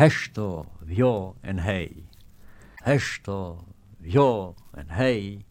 Härstå vjå en hej. Härstå vjå en hej.